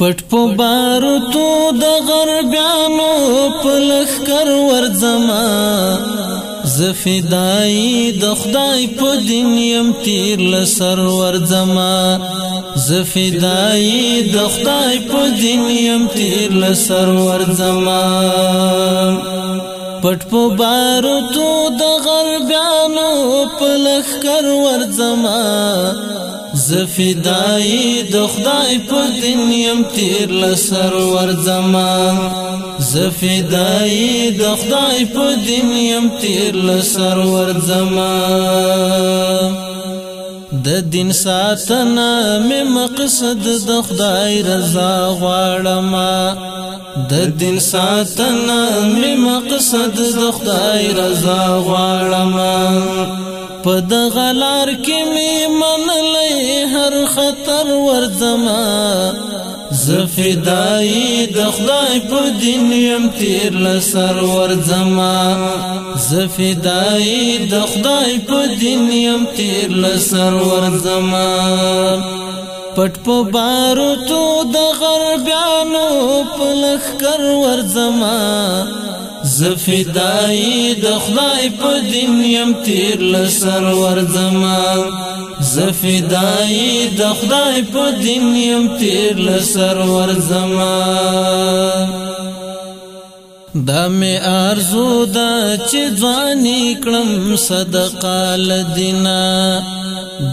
پټ په بارو تو د غربیانو په لخر ورځما زفدای د خدای په دین يم تیر لسر ورځما زفدای د خدای په دین يم تیر لسر ورځما پټ په بارو تو د غربانو په لخر ورځما زفدای د خدای په دین يم تیر لسر ور زمان زفدای د خدای په دین يم تیر لسر ور زمان د دین ساتنه مې مقصد د خدای رضا غواړم د دین ساتنه مې مقصد د خدای رضا غواړم په د غلار کې می منلې هر خطر ورځما زفدای د خدای په دین يم تیر لسر ورځما زفدای د خدای په دین يم تیر لسر ورځما پټ په بارو تو د غربانو په لخر ورځما زفدای د خدای په دین يم تیر لسر ورځما زفدای د خدای په دین يم تیر لسر ورځما دا می ارزو دا چې ځواني کړم صدقه لدینا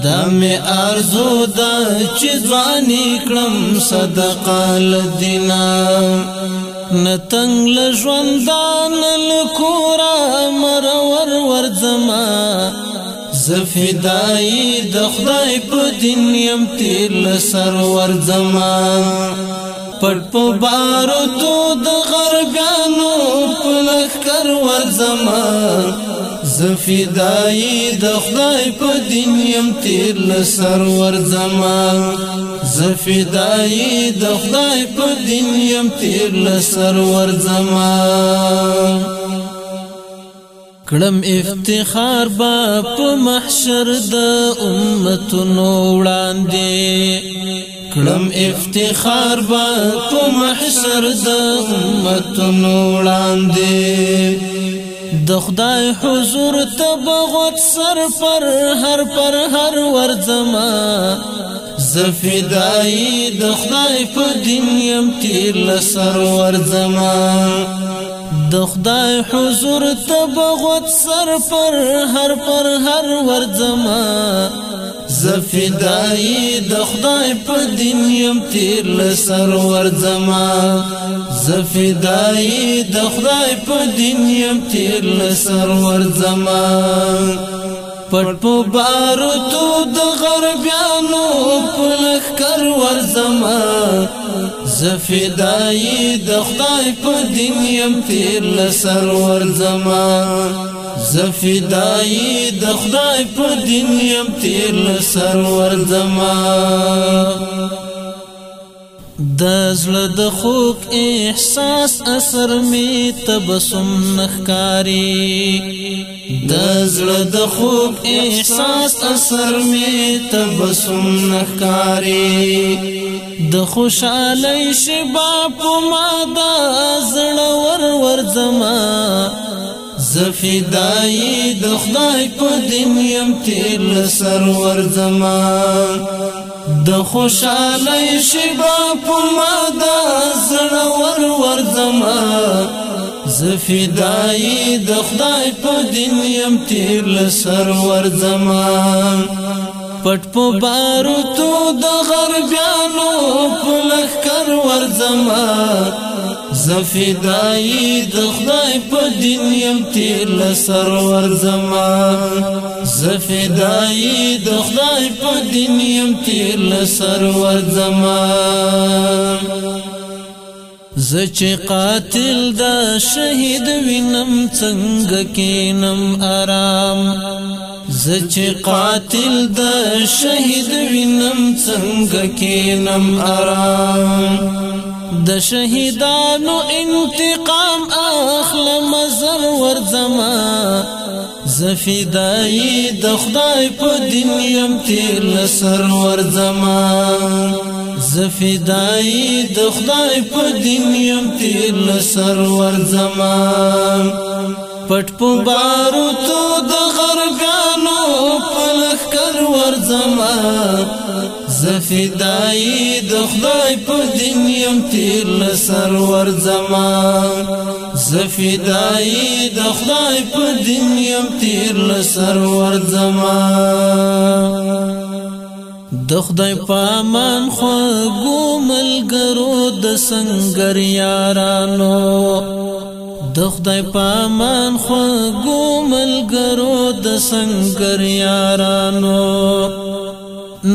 دا می ارزو دا چې ځواني کړم صدقه لدینا نتنګ ل ژوندان ل کور امر ور ور زما زفدای د خدای په دین يم تیل سر ور زما پټ په بارو تو د غربانو په لخر ور زما زفدای د خدای په دین يم تیر سرور زما زفدای د خدای په دین يم تیر سرور زما کړم افتخار با په محشر د امتونو وړاندې کړم افتخار با په محشر د امتونو وړاندې د خدای حضور ته بغوت سر پر هر پر هر ورځما زفدای د خدای په دین يم تیر لسر ورځما د خدای حضور ته بغوت سر پر هر پر هر ورځما زفدای د خدای په دین يم تیر لسرور زما زفدای د خدای په دین يم تیر لسرور زما پټ په بارو تو د غربیانو په لخ هر زمان زفدای د خدای په دین يم تیر لسرور زمان زفدای د خدای په دین يم تیر لسرور زمان دزړه د خوک احساس اثر می تبسم نخکاری دزړه د خوک احساس اثر می تبسم نخکاری د خوشاله شباب ما دا زړه ور ور زما زفدای د خدای په دین يم تیر سرور زمان د خوشاله شبا په ماده زړه ور ور زمان زفدای د خدای په دین يم تیر سرور زمان پټ په بارو تو د غربانو په لخر ور زمان زفدائی د خدای په دین يم تیر لسر زما زفدائی د خدای په دین يم تیر لسرور زچ قاتل دا شهید وینم چنگ کینم آرام زچ قاتل دا شهید وینم چنگ کینم آرام د شهیدانو انتقام اخلم زر ور زما زفدای د خدای په دین يم تیر لسر ور زما زفدای د خدای په دین يم تیر لسر ور زما پټ په باروتو د غرګانو پلخ کر ورځما زفدای د خدای په دین يم تیر لسر ورځما زفدای د خدای په دین يم تیر لسر ورځما د خدای پامان خو ګومل ګرو د سنگر یارانو د خدای پامان خو ګومل ګرو د سنگر یارانو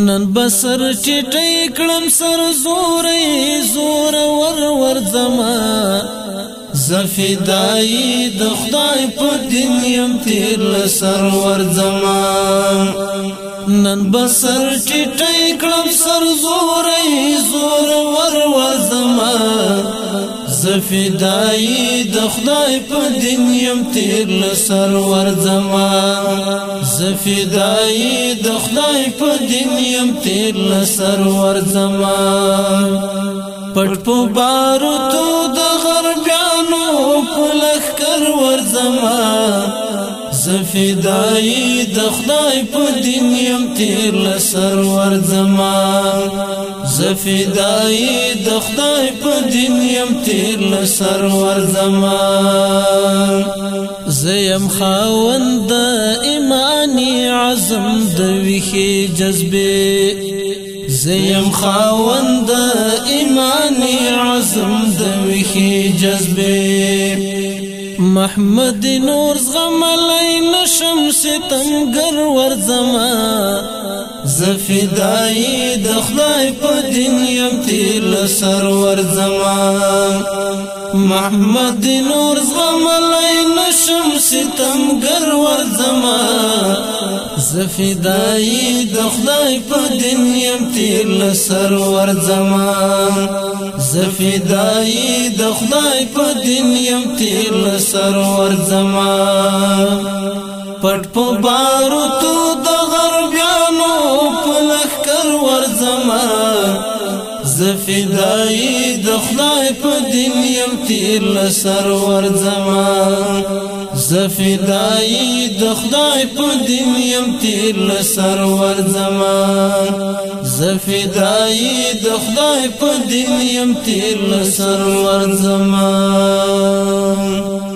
نن بسر چټی کړم سر زورې زور ور ور زما زفدای د خدای په دین يم تیر لسر ور زما نن بسر چټی کړم سر زورې زور ور ور زما زفدای د خدای په دین يم تیر لسرور زما زفدای د خدای په دین يم تیر لسرور زما پټ په بارو تو د غربانو په لخ کر ور زما زفدای د خدای په دین يم تیر لسرور زما زفدای د خدای په دین يم تیر له سرور زمان زیم خاوند ایمانی عزم د ویخي جذبه زیم خاوند ایمانی عزم د ویخي جذبه محمد نور زغملی نشم ستم گر ور زما زفدای د خدای په دین يم تیر سرور زما محمد نور زغملی نشم ستم گر ور زما زفدای د خدای په دین يم تیر لسرور زمان زفدای د خدای په دین يم تیر لسرور زمان پټ په بارو تو د غربانو په لخر ور زمان زفدای د خدای په دین يم تیر لسرور زمان زفدای د خدای په دین يم تیر سرور زمان زفدای د خدای په دین يم تیر سرور زمان